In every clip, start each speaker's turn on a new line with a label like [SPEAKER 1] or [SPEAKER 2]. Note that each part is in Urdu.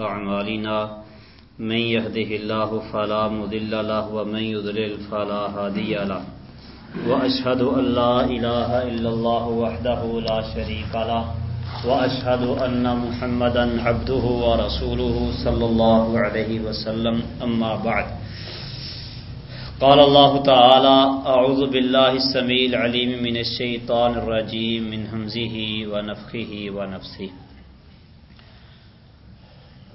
[SPEAKER 1] أعمالنا من يهده الله فلا مضل له ومن يضلل فلا هادي له وأشهد أن لا إله إلا الله وحده لا شريك له وأشهد أن محمدا عبده ورسوله صلى الله عليه وسلم. أما بعد. قال الله تعالى أعوذ بالله السميع العليم من الشيطان الرجيم من همزه ونفخه ونفسه.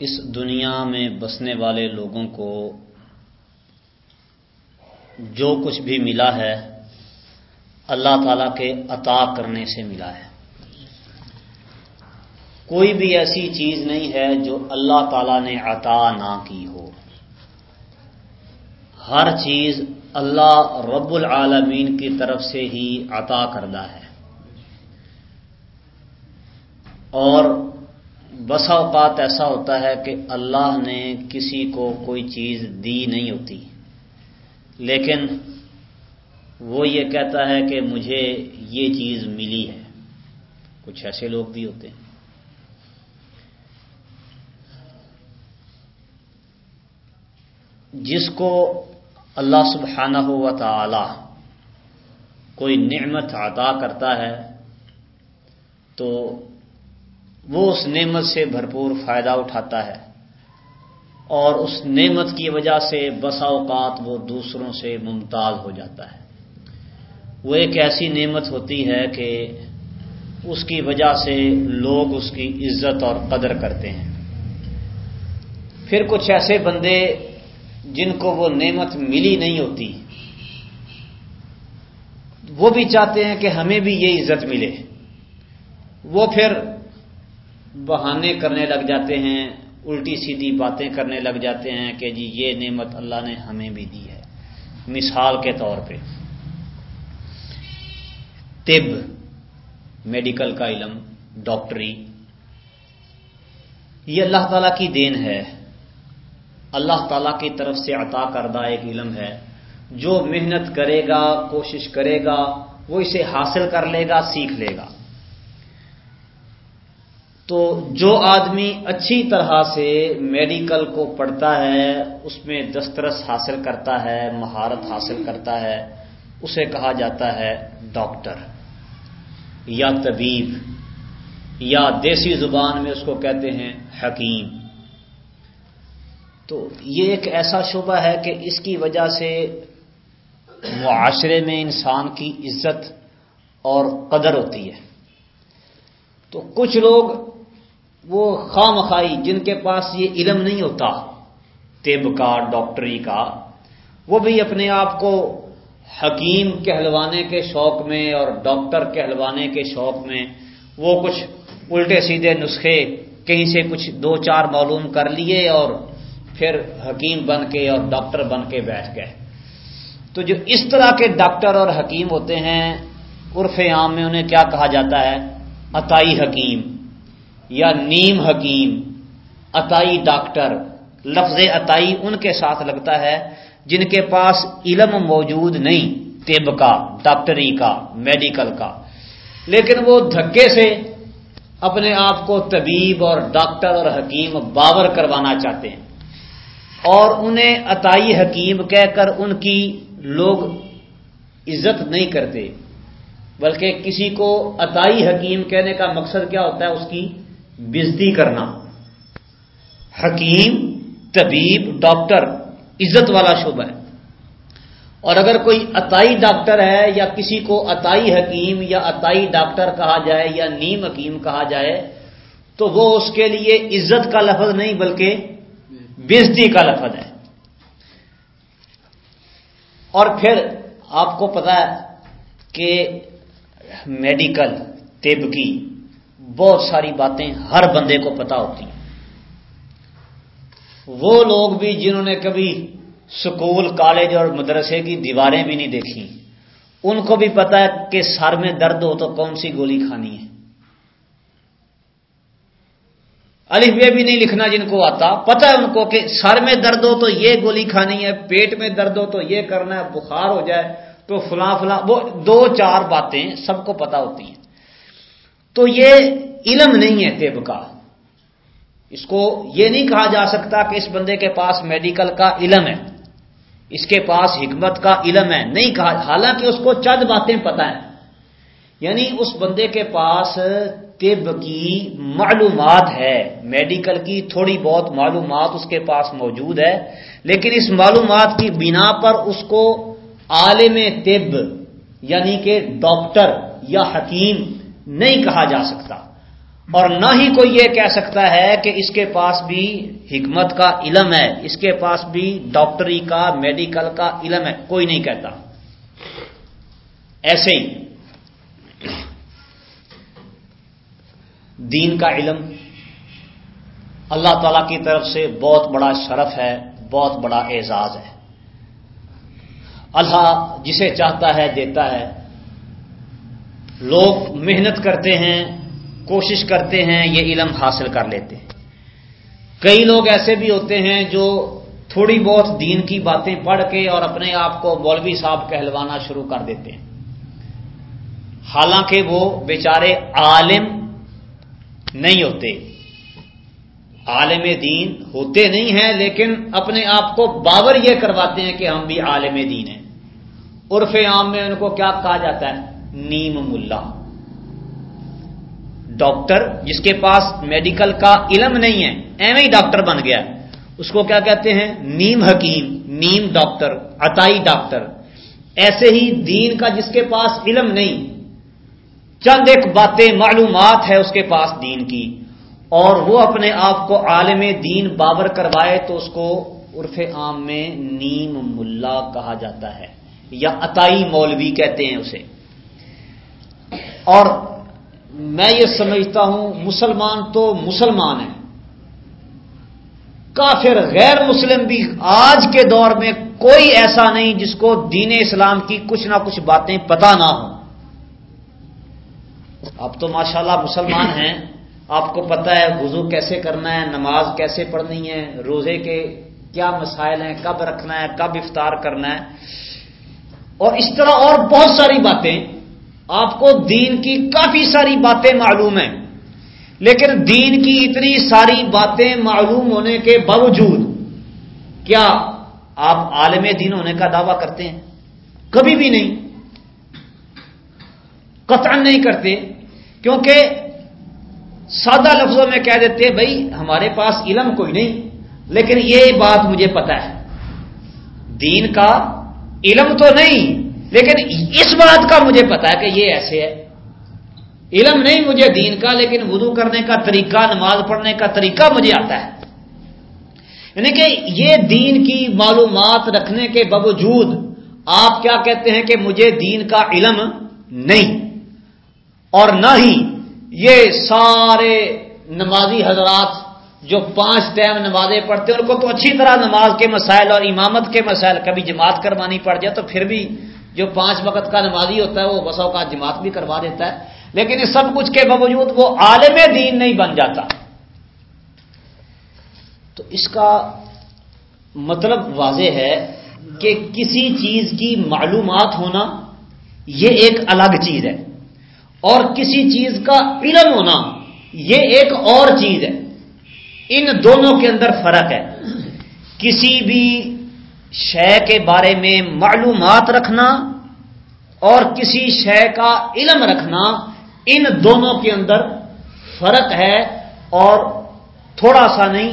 [SPEAKER 1] اس دنیا میں بسنے والے لوگوں کو جو کچھ بھی ملا ہے، اللہ تعالی کے عطا کرنے سے ملا ہے۔ کوئی بھی ایسی چیز نہیں ہے جو اللہ تعالی نے عطا نہ کی ہو۔ ہر چیز اللہ رب العالمین کی طرف سے ہی عطا کردہ ہے۔ اور بسا اوقات ایسا ہوتا ہے کہ اللہ نے کسی کو کوئی چیز دی نہیں ہوتی۔ لیکن وہ یہ کہتا ہے کہ مجھے یہ چیز ملی ہے۔ کچھ ایسے لوگ بھی ہوتے ہیں۔ جس کو اللہ سبحانہ ہوا تعالی کوئی نعمت عطا کرتا ہے تو وہ اس نعمت سے بھرپور فائدہ اٹھاتا ہے اور اس نعمت کی وجہ سے بسا اوقات وہ دوسروں سے ممتاز ہو جاتا ہے۔ وہ ایک ایسی نعمت ہوتی ہے کہ اس کی وجہ سے لوگ اس کی عزت اور قدر کرتے ہیں۔ پھر کچھ ایسے بندے جن کو وہ نعمت ملی نہیں ہوتی، وہ بھی چاہتے ہیں کہ ہمیں بھی یہ عزت ملے۔ وہ پھر بہانے کرنے لگ جاتے ہیں، الٹی سیدھی باتیں کرنے لگ جاتے ہیں کہ جی یہ نعمت اللہ نے ہمیں بھی دی ہے۔ مثال کے طور پہ، طب، میڈیکل کا علم، ڈاکٹری، یہ اللہ تعالی کی دین ہے۔ اللہ تعالی کی طرف سے عطا کردہ ایک علم ہے۔ جو محنت کرے گا، کوشش کرے گا، وہ اسے حاصل کر لے گا، سیکھ لے گا۔ تو جو آدمی اچھی طرح سے میڈیکل کو پڑھتا ہے، اس میں دسترس حاصل کرتا ہے، مہارت حاصل کرتا ہے، اسے کہا جاتا ہے ڈاکٹر یا طبیب یا دیسی زبان میں اس کو کہتے ہیں حکیم۔ تو یہ ایک ایسا شعبہ ہے کہ اس کی وجہ سے معاشرے میں انسان کی عزت اور قدر ہوتی ہے۔ تو کچھ لوگ وہ خواہ مخائی جن کے پاس یہ علم نہیں ہوتا، طب کا، ڈاکٹری کا، وہ بھی اپنے آپ کو حکیم کہلوانے کے شوق میں اور ڈاکٹر کہلوانے کے شوق میں، وہ کچھ الٹے سیدھے نسخے کہیں سے کچھ دو چار معلوم کر لیے اور پھر حکیم بن کے اور ڈاکٹر بن کے بیٹھ گئے۔ تو جو اس طرح کے ڈاکٹر اور حکیم ہوتے ہیں، عرف عام میں انہیں کیا کہا جاتا ہے؟ عطائی حکیم۔ یا نیم حکیم، عطائی ڈاکٹر، لفظ عطائی ان کے ساتھ لگتا ہے جن کے پاس علم موجود نہیں، طب کا، ڈاکٹری کا، میڈیکل کا۔ لیکن وہ دھکے سے اپنے آپ کو طبیب اور ڈاکٹر اور حکیم باور کروانا چاہتے ہیں۔ اور انہیں عطائی حکیم کہہ کر ان کی لوگ عزت نہیں کرتے، بلکہ کسی کو عطائی حکیم کہنے کا مقصد کیا ہوتا ہے؟ اس کی بزتی کرنا۔ حکیم، طبیب، ڈاکٹر، عزت والا شعبہ ہے۔ اور اگر کوئی عطائی ڈاکٹر ہے یا کسی کو عطائی حکیم یا عطائی ڈاکٹر کہا جائے یا نیم حکیم کہا جائے، تو وہ اس کے لیے عزت کا لفظ نہیں بلکہ بےزتی کا لفظ ہے۔ اور پھر آپ کو پتا ہے کہ میڈیکل طب کی بہت ساری باتیں ہر بندے کو پتا ہوتی ہیں۔ وہ لوگ بھی جنہوں نے کبھی سکول، کالج اور مدرسے کی دیواریں بھی نہیں دیکھی، ان کو بھی پتا ہے کہ سر میں درد ہو تو کون سی گولی کھانی ہے۔ الفبے بھی نہیں لکھنا جن کو آتا پتا ہے ان کو کہ سر میں درد ہو تو یہ گولی کھانی ہے، پیٹ میں درد ہو تو یہ کرنا ہے، بخار ہو جائے تو فلاں فلاں، وہ دو چار باتیں سب کو پتا ہوتی ہیں۔ تو یہ علم نہیں ہے طب کا۔ اس کو یہ نہیں کہا جا سکتا کہ اس بندے کے پاس میڈیکل کا علم ہے، اس کے پاس حکمت کا علم ہے، نہیں کہا۔ حالانکہ اس کو چند باتیں پتہ ہیں۔ یعنی اس بندے کے پاس طب کی معلومات ہے، میڈیکل کی تھوڑی بہت معلومات اس کے پاس موجود ہے، لیکن اس معلومات کی بنا پر اس کو عالم طب یعنی کہ ڈاکٹر یا حکیم نہیں کہا جا سکتا۔ اور نہ ہی کوئی یہ کہہ سکتا ہے کہ اس کے پاس بھی حکمت کا علم ہے، اس کے پاس بھی ڈاکٹری کا، میڈیکل کا علم ہے، کوئی نہیں کہتا۔ ایسے ہی۔ دین کا علم اللہ تعالی کی طرف سے بہت بڑا شرف ہے، بہت بڑا اعزاز ہے۔ اللہ جسے چاہتا ہے، دیتا ہے۔ لوگ محنت کرتے ہیں، کوشش کرتے ہیں، یہ علم حاصل کر لیتے ہیں۔ کئی لوگ ایسے بھی ہوتے ہیں جو تھوڑی بہت دین کی باتیں پڑھ کے اور اپنے آپ کو مولوی صاحب کہلوانا شروع کر دیتے ہیں۔ حالانکہ وہ بیچارے عالم نہیں ہوتے۔ عالم دین ہوتے نہیں ہیں، لیکن اپنے آپ کو باور یہ کرواتے ہیں کہ ہم بھی عالم دین ہیں۔ عرف عام میں ان کو کیا کہا جاتا ہے؟ نیم ملا ڈاکٹر جس کے پاس میڈیکل کا علم نہیں ہے، ایویں ہی ڈاکٹر بن گیا۔ اس کو کیا کہتے ہیں؟ نیم حکیم، نیم ڈاکٹر، عطائی ڈاکٹر۔ ایسے ہی دین کا جس کے پاس علم نہیں، چند ایک باتیں، معلومات ہے اس کے پاس دین کی۔ اور وہ اپنے آپ کو عالم دین بابر کروائے تو اس کو عرف عام میں نیم ملا کہا جاتا ہے، یا عطائی مولوی کہتے ہیں اسے۔ اور میں یہ سمجھتا ہوں مسلمان تو مسلمان ہیں۔ کافر غیر مسلم بھی آج کے دور میں کوئی ایسا نہیں جس کو دین اسلام کی کچھ نہ کچھ باتیں پتا نہ ہوں۔ اب تو ماشاءاللہ مسلمان ہیں۔ آپ کو پتا ہے وضو کیسے کرنا ہے، نماز کیسے پڑھنی ہے، روزے کے کیا مسائل ہیں، کب رکھنا ہے، کب افطار کرنا ہے۔ اور اس طرح اور بہت ساری باتیں۔ آپ کو دین کی کافی ساری باتیں معلوم ہیں۔ لیکن دین کی اتنی ساری باتیں معلوم ہونے کے باوجود کیا آپ عالم دین ہونے کا دعویٰ کرتے ہیں؟ کبھی بھی نہیں۔ قطع نہیں کرتے۔ کیونکہ سادہ لفظوں میں کہہ دیتے بھائی، ہمارے پاس علم کوئی نہیں، لیکن یہ بات مجھے پتا ہے۔ دین کا علم تو نہیں لیکن اس بات کا مجھے پتا ہے کہ یہ ایسے ہے۔ علم نہیں مجھے دین کا، لیکن وضو کرنے کا طریقہ، نماز پڑھنے کا طریقہ مجھے آتا ہے۔ یعنی کہ یہ دین کی معلومات رکھنے کے باوجود آپ کیا کہتے ہیں کہ مجھے دین کا علم نہیں۔ اور نہ ہی یہ سارے نمازی حضرات جو پانچ ٹائم نمازیں پڑھتے ہیں، ان کو تو اچھی طرح نماز کے مسائل اور امامت کے مسائل، کبھی جماعت کروانی پڑ جائے تو پھر بھی جو پانچ وقت کا نمازی ہوتا ہے، وہ بسوں کا جماعت بھی کروا دیتا ہے۔ لیکن اس سب کچھ کے باوجود وہ عالم دین نہیں بن جاتا۔ تو اس کا مطلب واضح ہے کہ کسی چیز کی معلومات ہونا یہ ایک الگ چیز ہے، اور کسی چیز کا علم ہونا یہ ایک اور چیز ہے۔ ان دونوں کے اندر فرق ہے۔ کسی بھی شے کے بارے میں معلومات رکھنا اور کسی شے کا علم رکھنا، ان دونوں کے اندر فرق ہے اور تھوڑا سا نہیں،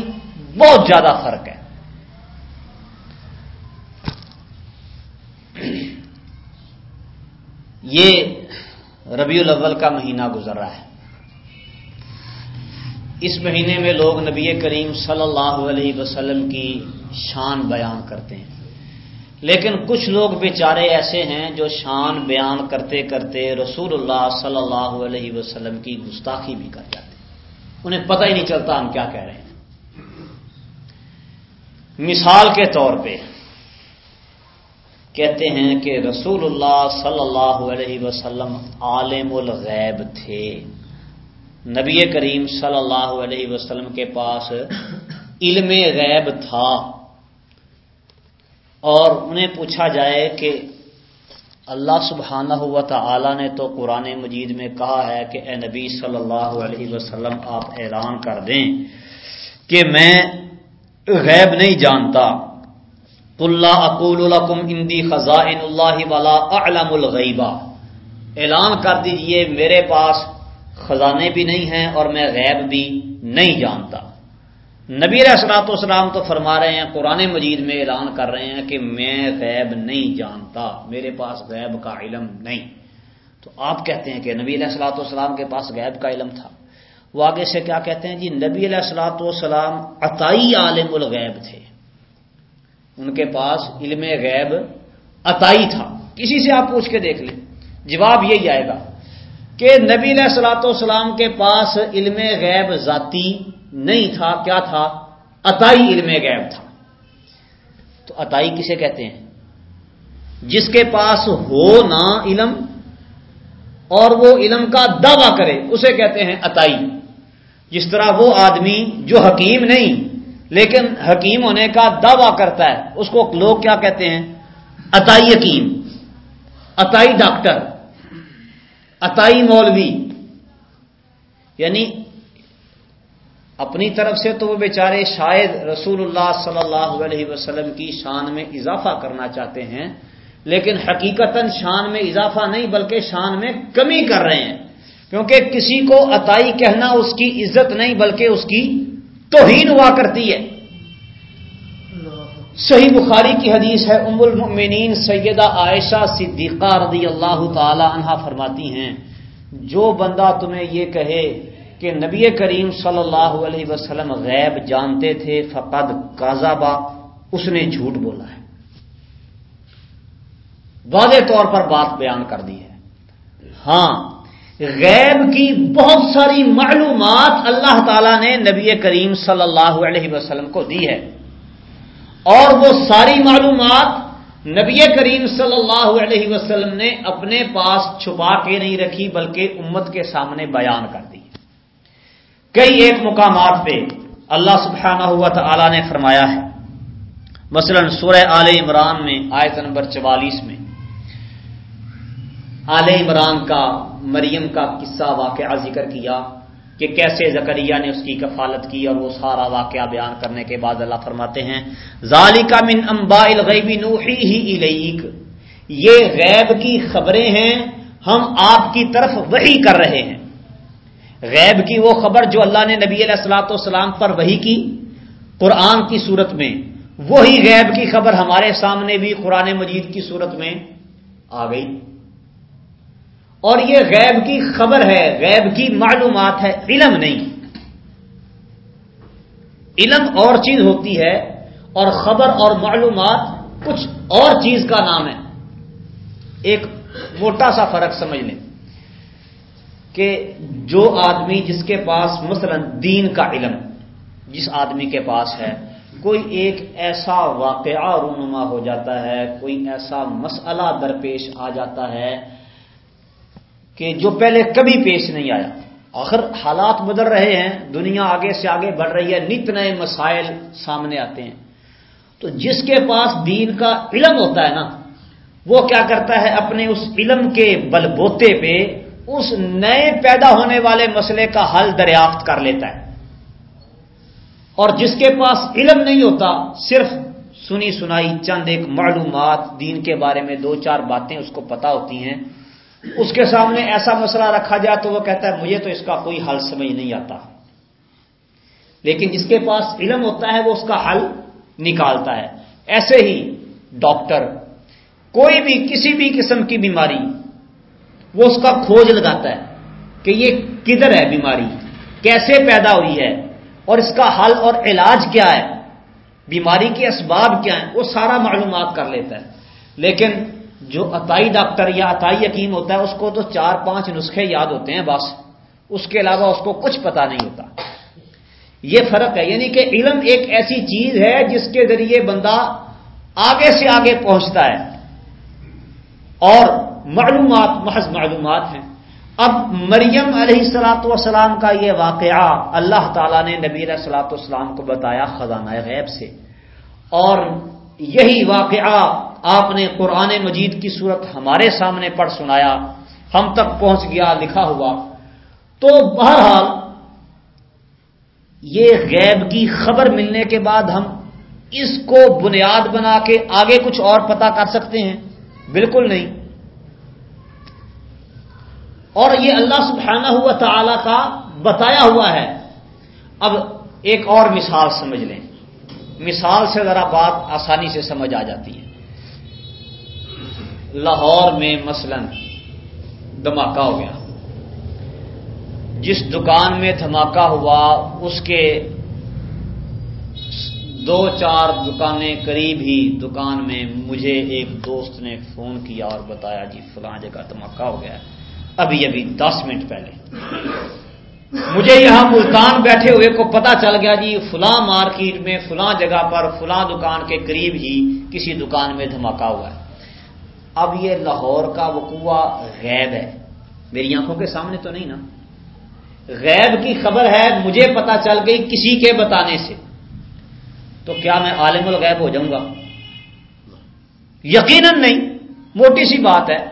[SPEAKER 1] بہت زیادہ فرق ہے۔ یہ ربیع الاول کا مہینہ گزر رہا ہے۔ اس مہینے میں لوگ نبی کریم صلی اللہ علیہ وسلم کی شان بیان کرتے ہیں۔ لیکن کچھ لوگ بیچارے ایسے ہیں جو شان بیان کرتے کرتے رسول اللہ صلی اللہ علیہ وسلم کی گستاخی بھی کر جاتے انہیں پتہ ہی نہیں چلتا ہم کیا کہہ رہے ہیں۔ مثال کے طور پہ کہتے ہیں کہ رسول اللہ صلی اللہ علیہ وسلم عالم الغیب تھے۔ نبی کریم صلی اللہ علیہ وسلم کے پاس علم غیب تھا۔ اور انہیں پوچھا جائے کہ اللہ سبحانہ ہوا تعالی نے تو قرآن مجید میں کہا ہے کہ اے نبی صلی اللہ علیہ وسلم، آپ اعلان کر دیں کہ میں غیب نہیں جانتا۔ اللہ اقول القم اندی خزائن اللہ والا اعلم الغیبہ اعلان کر دیجیے میرے پاس خزانے بھی نہیں ہیں اور میں غیب بھی نہیں جانتا۔ نبی اسلاط والسلام تو فرما رہے ہیں، قرآن مجید میں اعلان کر رہے ہیں کہ میں غیب نہیں جانتا، میرے پاس غیب کا علم نہیں۔ تو آپ کہتے ہیں کہ نبی علیہ السلاۃ والسلام کے پاس غیب کا علم تھا۔ وہ آگے سے کیا کہتے ہیں؟ جی نبی علیہ السلاۃ والسلام عطائی عالم الغیب تھے۔ ان کے پاس علم غیب عطائی تھا۔ کسی سے آپ پوچھ کے دیکھ لیں۔ جواب یہی آئے گا۔ کہ نبی علیہ السلاۃ والسلام کے پاس علم غیب ذاتی نہیں تھا، کیا تھا؟ عطائی علم غیب تھا۔ تو عطائی کسے کہتے ہیں؟ جس کے پاس ہو نہ علم اور وہ علم کا دعوی کرے، اسے کہتے ہیں عطائی۔ جس طرح وہ آدمی جو حکیم نہیں، لیکن حکیم ہونے کا دعوی کرتا ہے، اس کو لوگ کیا کہتے ہیں؟ عطائی حکیم۔ عطائی ڈاکٹر۔ عطائی مولوی یعنی اپنی طرف سے تو وہ بیچارے شاید رسول اللہ صلی اللہ علیہ وسلم کی شان میں اضافہ کرنا چاہتے ہیں، لیکن حقیقت شان میں اضافہ نہیں، بلکہ شان میں کمی کر رہے ہیں۔ کیونکہ کسی کو عطائی کہنا اس کی عزت نہیں، بلکہ اس کی توہین ہوا کرتی ہے۔ صحیح بخاری کی حدیث ہے، ام المؤمنین سیدہ عائشہ صدیقہ رضی اللہ تعالی عنہ فرماتی ہیں، جو بندہ تمہیں یہ کہے کہ نبی کریم صلی اللہ علیہ وسلم غیب جانتے تھے، فقد کازابا اس نے جھوٹ بولا ہے۔ واضح طور پر بات بیان کر دی ہے۔ ہاں غیب کی بہت ساری معلومات اللہ تعالی نے نبی کریم صلی اللہ علیہ وسلم کو دی ہے۔ اور وہ ساری معلومات نبی کریم صلی اللہ علیہ وسلم نے اپنے پاس چھپا کے نہیں رکھی، بلکہ امت کے سامنے بیان کر دی۔ کئی ایک مقامات پہ اللہ سبحانہ ہوا تعالی نے فرمایا ہے۔ مثلا سورہ آل عمران میں، آیت نمبر چوالیس میں۔ آل عمران کا، مریم کا قصہ واقعہ ذکر کیا۔ کہ کیسے زکریہ نے اس کی کفالت کی اور وہ سارا واقعہ بیان کرنے کے بعد اللہ فرماتے ہیں ذالکا من انباء الغیب نوحی ہی الیک، یہ غیب کی خبریں ہیں، ہم آپ کی طرف وحی کر رہے ہیں۔ غیب کی وہ خبر جو اللہ نے نبی علیہ السلاۃ والسلام پر وہی کی قرآن کی صورت میں، وہی غیب کی خبر ہمارے سامنے بھی قرآن مجید کی صورت میں آ گئی۔ اور یہ غیب کی خبر ہے، غیب کی معلومات ہے، علم نہیں۔ علم اور چیز ہوتی ہے اور خبر اور معلومات کچھ اور چیز کا نام ہے۔ ایک موٹا سا فرق سمجھ لیں کہ جو آدمی جس کے پاس مثلا دین کا علم جس آدمی کے پاس ہے، کوئی ایک ایسا واقعہ رونما ہو جاتا ہے، کوئی ایسا مسئلہ درپیش آ جاتا ہے کہ جو پہلے کبھی پیش نہیں آیا۔ آخر حالات بدل رہے ہیں، دنیا آگے سے آگے بڑھ رہی ہے، نت نئے مسائل سامنے آتے ہیں۔ تو جس کے پاس دین کا علم ہوتا ہے نا، وہ کیا کرتا ہے؟ اپنے اس علم کے بل بوتے پہ اس نئے پیدا ہونے والے مسئلے کا حل دریافت کر لیتا ہے۔ اور جس کے پاس علم نہیں ہوتا، صرف سنی سنائی، چند ایک معلومات، دین کے بارے میں دو چار باتیں اس کو پتا ہوتی ہیں۔ اس کے سامنے ایسا مسئلہ رکھا جائے تو وہ کہتا ہے مجھے تو اس کا کوئی حل سمجھ نہیں آتا۔ لیکن جس کے پاس علم ہوتا ہے وہ اس کا حل نکالتا ہے۔ ایسے ہی ڈاکٹر، کوئی بھی کسی بھی قسم کی بیماری، وہ اس کا کھوج لگاتا ہے کہ یہ کدھر ہے بیماری، کیسے پیدا ہوئی ہے، اور اس کا حل اور علاج کیا ہے، بیماری کے اسباب کیا ہیں، وہ سارا معلومات کر لیتا ہے۔ لیکن جو عطائی ڈاکٹر یا عطائی یقین ہوتا ہے، اس کو تو چار پانچ نسخے یاد ہوتے ہیں بس۔ اس کے علاوہ اس کو کچھ پتا نہیں ہوتا۔ یہ فرق ہے یعنی کہ علم ایک ایسی چیز ہے جس کے ذریعے بندہ آگے سے آگے پہنچتا ہے۔ اور معلومات، محض معلومات ہیں۔ اب مریم علیہ السلاۃ والسلام کا یہ واقعہ اللہ تعالیٰ نے نبی علیہ السلاۃ والسلام کو بتایا خزانہ غیب سے۔ اور یہی واقعہ آپ نے قرآن مجید کی صورت ہمارے سامنے پڑھ سنایا، ہم تک پہنچ گیا، لکھا ہوا۔ تو بہرحال، یہ غیب کی خبر ملنے کے بعد ہم اس کو بنیاد بنا کے آگے کچھ اور پتا کر سکتے ہیں۔ بالکل نہیں۔ اور یہ اللہ سبحانہ ہوا تعالی کا بتایا ہوا ہے۔ اب ایک اور مثال سمجھ لیں۔ مثال سے ذرا بات آسانی سے سمجھ آ جاتی ہے۔ لاہور میں مثلا دھماکہ ہو گیا۔ جس دکان میں دھماکہ ہوا، اس کے دو چار دکانیں قریب ہی دکان میں مجھے ایک دوست نے فون کیا اور بتایا جی فلاں جگہ دھماکہ ہو گیا ابھی ابھی، دس منٹ پہلے۔ مجھے یہاں ملتان بیٹھے ہوئے کو پتا چل گیا جی فلاں مارکیٹ میں، فلاں جگہ پر، فلاں دکان کے قریب ہی کسی دکان میں دھماکہ ہوا ہے۔ اب یہ لاہور کا وقوع غیب ہے۔ میری آنکھوں کے سامنے تو نہیں نا۔ غیب کی خبر ہے، مجھے پتا چل گئی کسی کے بتانے سے۔ تو کیا میں عالم الغیب ہو جاؤں گا؟ یقیناً نہیں، موٹی سی بات ہے۔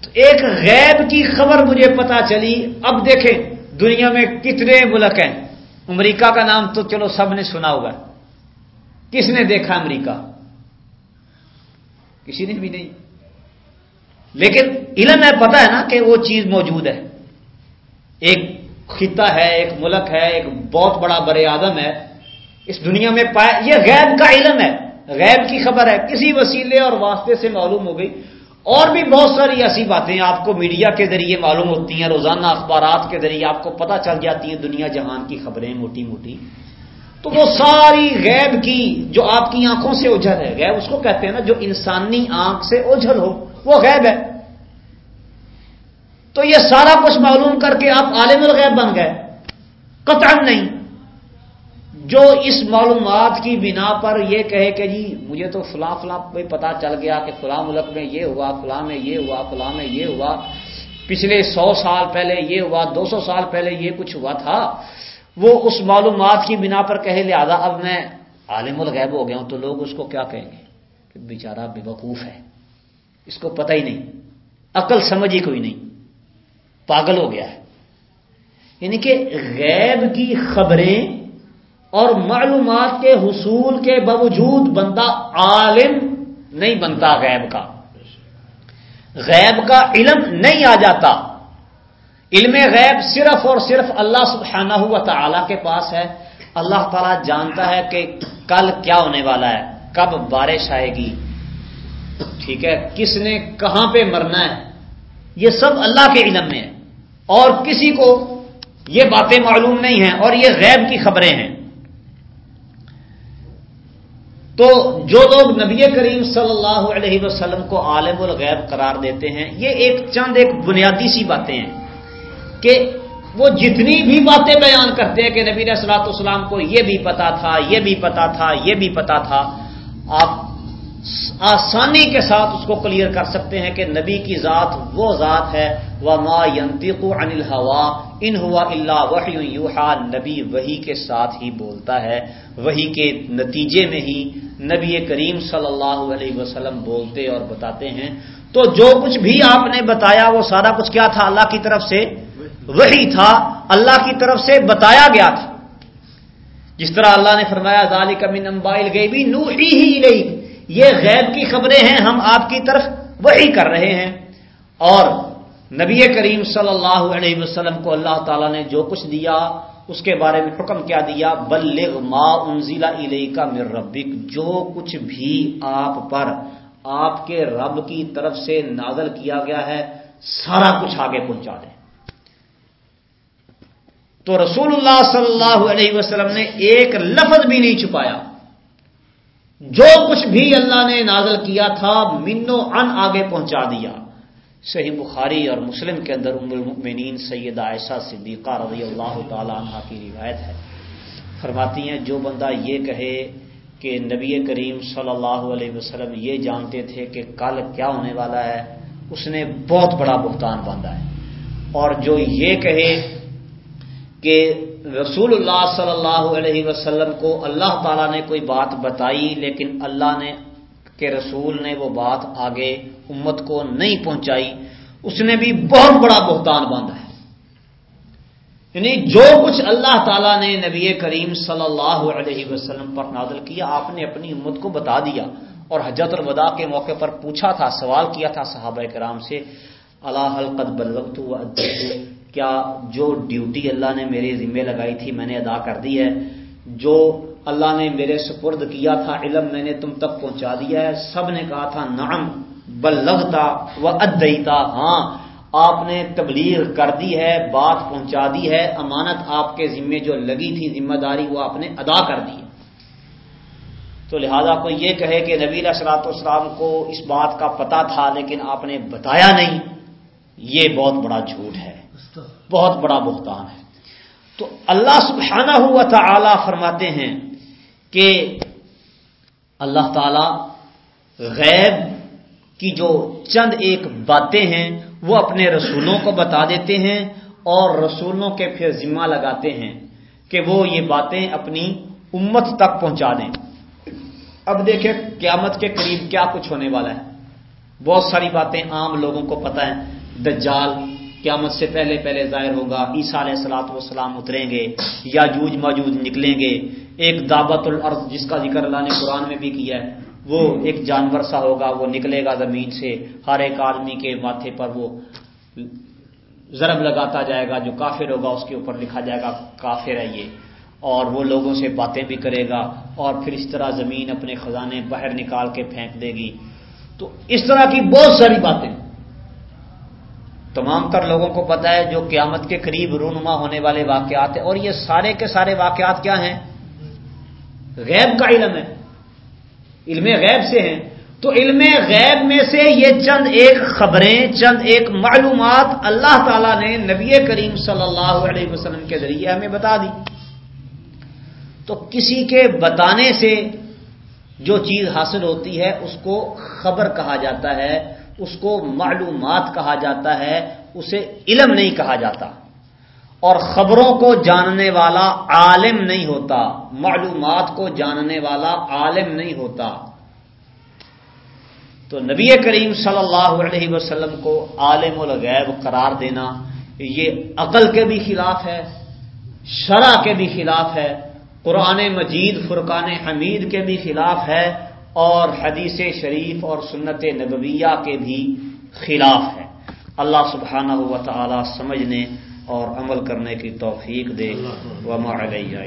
[SPEAKER 1] تو ایک غیب کی خبر مجھے پتا چلی۔ اب دیکھیں دنیا میں کتنے ملک ہیں۔ امریکہ کا نام تو چلو سب نے سنا ہوگا۔ کس نے دیکھا امریکہ؟ کسی نے بھی نہیں۔ لیکن علم ہے پتا ہے نا کہ وہ چیز موجود ہے۔ ایک خطہ ہے، ایک ملک ہے، ایک بہت بڑا بر اعظم ہے۔ اس دنیا میں پایا یہ غیب کا علم ہے۔ غیب کی خبر ہے، کسی وسیلے اور واسطے سے معلوم ہو گئی۔ اور بھی بہت ساری ایسی باتیں آپ کو میڈیا کے ذریعے معلوم ہوتی ہیں، روزانہ اخبارات کے ذریعے آپ کو پتہ چل جاتی ہیں دنیا جہان کی خبریں، موٹی موٹی۔ تو وہ ساری غیب کی جو آپ کی آنکھوں سے اجھل ہے، غیب اس کو کہتے ہیں نا جو انسانی آنکھ سے اجھل ہو، وہ غیب ہے۔ تو یہ سارا کچھ معلوم کر کے آپ عالم الغیب بن گئے۔ قطعا نہیں۔ جو اس معلومات کی بنا پر یہ کہے کہ جی مجھے تو فلاں فلاں پہ پتا چل گیا کہ فلاں ملک میں یہ ہوا، فلاں میں یہ ہوا، فلاں میں یہ ہوا۔ پچھلے سو سال پہلے یہ ہوا، دو سو سال پہلے یہ کچھ ہوا تھا۔ وہ اس معلومات کی بنا پر کہے، لہذا اب میں عالم الغیب ہو گیا ہوں، تو لوگ اس کو کیا کہیں گے؟ کہ بیچارہ بے وقوف ہے۔ اس کو پتہ ہی نہیں۔ عقل سمجھ ہی کوئی نہیں۔ پاگل ہو گیا ہے۔ یعنی کہ غیب کی خبریں اور معلومات کے حصول کے باوجود بندہ عالم نہیں بنتا غیب کا۔ غیب کا علم نہیں آ جاتا۔ علم غیب صرف اور صرف اللہ سبحانہ ہوا تعالی کے پاس ہے۔ اللہ تعالیٰ جانتا ہے کہ کل کیا ہونے والا ہے، کب بارش آئے گی۔ ٹھیک ہے، کس نے کہاں پہ مرنا ہے؟ یہ سب اللہ کے علم میں ہے۔ اور کسی کو یہ باتیں معلوم نہیں ہیں اور یہ غیب کی خبریں ہیں۔ تو جو لوگ نبی کریم صلی اللہ علیہ وسلم کو عالم الغیب قرار دیتے ہیں، یہ ایک چند ایک بنیادی سی باتیں ہیں۔ کہ وہ جتنی بھی باتیں بیان کرتے ہیں کہ نبی صلاحت اسلام کو یہ بھی پتا تھا، یہ بھی پتا تھا، یہ بھی پتا تھا، آپ آسانی کے ساتھ اس کو کلیئر کر سکتے ہیں کہ نبی کی ذات وہ ذات ہے وہ ما ینتق عن الحوا ان ہوا اللہ وحی یوحا نبی وہی کے ساتھ ہی بولتا ہے وہی کے نتیجے میں ہی نبی کریم صلی اللہ علیہ وسلم بولتے اور بتاتے ہیں۔ تو جو کچھ بھی آپ نے بتایا وہ سارا کچھ کیا تھا اللہ کی طرف سے؟ وہی تھا اللہ کی طرف سے بتایا گیا تھا۔ جس طرح اللہ نے فرمایا، ذالک من انباء الغیبی نوحی ہی یہ غیب کی خبریں ہیں، ہم آپ کی طرف وہی کر رہے ہیں۔ اور نبی کریم صلی اللہ علیہ وسلم کو اللہ تعالیٰ نے جو کچھ دیا، اس کے بارے میں حکم کیا دیا، بلغ ما انزلہ علیہ کا ربک۔ جو کچھ بھی آپ پر آپ کے رب کی طرف سے نازل کیا گیا ہے، سارا کچھ آگے پہنچا دیں۔ تو رسول اللہ صلی اللہ علیہ وسلم نے ایک لفظ بھی نہیں چھپایا۔ جو کچھ بھی اللہ نے نازل کیا تھا، منو ان آگے پہنچا دیا۔ صحیح بخاری اور مسلم کے اندر ام المؤمنین سید عائشہ صدیقہ رضی اللہ تعالی عنہ کی روایت ہے۔ فرماتی ہیں، جو بندہ یہ کہے کہ نبی کریم صلی اللہ علیہ وسلم یہ جانتے تھے کہ کل کیا ہونے والا ہے، اس نے بہت بڑا بھگتان باندھا ہے۔ اور جو یہ کہے کہ رسول اللہ صلی اللہ علیہ وسلم کو اللہ تعالیٰ نے کوئی بات بتائی، لیکن اللہ نے کے رسول نے وہ بات آگے امت کو نہیں پہنچائی۔ اس نے بھی بہت بڑا بہتان باندھا ہے۔ یعنی جو کچھ اللہ تعالیٰ نے نبی کریم صلی اللہ علیہ وسلم پر نازل کیا، آپ نے اپنی امت کو بتا دیا۔ اور حجت الوداع کے موقع پر پوچھا تھا، سوال کیا تھا صحابہ کرام سے، اللہ حلقت بلغت کیا جو ڈیوٹی اللہ نے میرے ذمے لگائی تھی میں نے ادا کر دی ہے، جو اللہ نے میرے سپرد کیا تھا، علم میں نے تم تک پہنچا دیا ہے۔ سب نے کہا تھا، نعم، بلغتا و ادیتا۔ ہاں آپ نے تبلیغ کر دی ہے، بات پہنچا دی ہے۔ امانت آپ کے ذمے جو لگی تھی، ذمہ داری وہ آپ نے ادا کر دی تو لہذا کوئی یہ کہے کہ نبی اسرات اسلام کو اس بات کا پتا تھا لیکن آپ نے بتایا نہیں، یہ بہت بڑا جھوٹ ہے۔ بہت بڑا بہتان ہے۔ تو اللہ سبحانہ ہوا تعالی فرماتے ہیں کہ اللہ تعالی غیب کی جو چند ایک باتیں ہیں، وہ اپنے رسولوں کو بتا دیتے ہیں اور رسولوں کے پھر ذمہ لگاتے ہیں کہ وہ یہ باتیں اپنی امت تک پہنچا دیں۔ اب دیکھیں قیامت کے قریب کیا کچھ ہونے والا ہے۔ بہت ساری باتیں عام لوگوں کو پتہ ہیں دجال قیامت سے پہلے پہلے ظاہر ہوگا، عیسیٰ علیہ السلاط وسلام اتریں گے یا جوج موجود نکلیں گے۔ ایک دعوت الارض جس کا ذکر اللہ نے قرآن میں بھی کیا ہے، وہ ایک جانور سا ہوگا، وہ نکلے گا زمین سے، ہر ایک آدمی کے ماتھے پر وہ ضرب لگاتا جائے گا، جو کافر ہوگا اس کے اوپر لکھا جائے گا، کافر ہے یہ۔ اور وہ لوگوں سے باتیں بھی کرے گا اور پھر اس طرح زمین اپنے خزانے باہر نکال کے پھینک دے گی۔ تو اس طرح کی بہت ساری باتیں۔ تمام تر لوگوں کو پتا ہے جو قیامت کے قریب رونما ہونے والے واقعات ہیں۔ اور یہ سارے کے سارے واقعات کیا ہیں؟ غیب کا علم ہے۔ علم غیب سے ہیں۔ تو علم غیب میں سے یہ چند ایک خبریں، چند ایک معلومات اللہ تعالی نے نبی کریم صلی اللہ علیہ وسلم کے ذریعے ہمیں بتا دی۔ تو کسی کے بتانے سے جو چیز حاصل ہوتی ہے، اس کو خبر کہا جاتا ہے۔ اس کو معلومات کہا جاتا ہے، اسے علم نہیں کہا جاتا۔ اور خبروں کو جاننے والا عالم نہیں ہوتا، معلومات کو جاننے والا عالم نہیں ہوتا۔ تو نبی کریم صلی اللہ علیہ وسلم کو عالم الغیب قرار دینا، یہ عقل کے بھی خلاف ہے، شرع کے بھی خلاف ہے، قرآن مجید، فرقان حمید کے بھی خلاف ہے۔ اور حدیث شریف اور سنت نبویہ کے بھی خلاف ہے۔ اللہ سبحانہ و تعالی سمجھنے اور عمل کرنے کی توفیق دے۔ وما علیہ